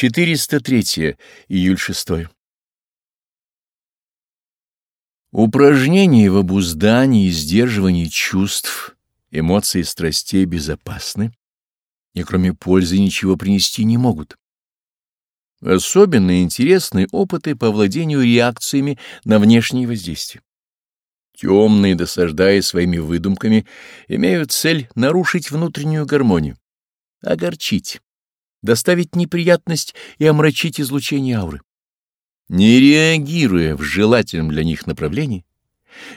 403. Июль 6. Упражнения в обуздании и сдерживании чувств, эмоций и страстей безопасны и кроме пользы ничего принести не могут. Особенно интересны опыты по владению реакциями на внешние воздействия. Темные, досаждая своими выдумками, имеют цель нарушить внутреннюю гармонию, огорчить, доставить неприятность и омрачить излучение ауры. Не реагируя в желательном для них направлении,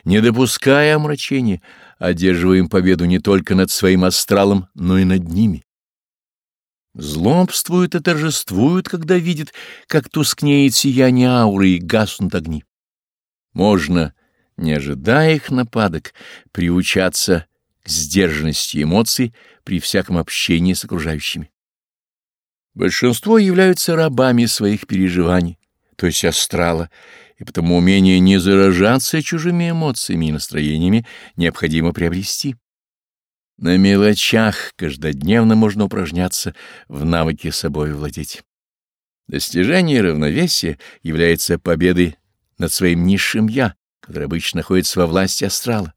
не допуская омрачения, одерживаем победу не только над своим астралом, но и над ними. Злобствуют и торжествуют, когда видят, как тускнеет сияние ауры и гаснут огни. Можно, не ожидая их нападок, приучаться к сдержанности эмоций при всяком общении с окружающими. Большинство являются рабами своих переживаний, то есть астрала, и потому умение не заражаться чужими эмоциями и настроениями необходимо приобрести. На мелочах каждодневно можно упражняться в навыке собой владеть. Достижение равновесия является победой над своим низшим «я», который обычно находится во власти астрала.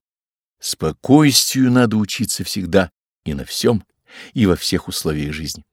Спокойствию надо учиться всегда и на всем, и во всех условиях жизни.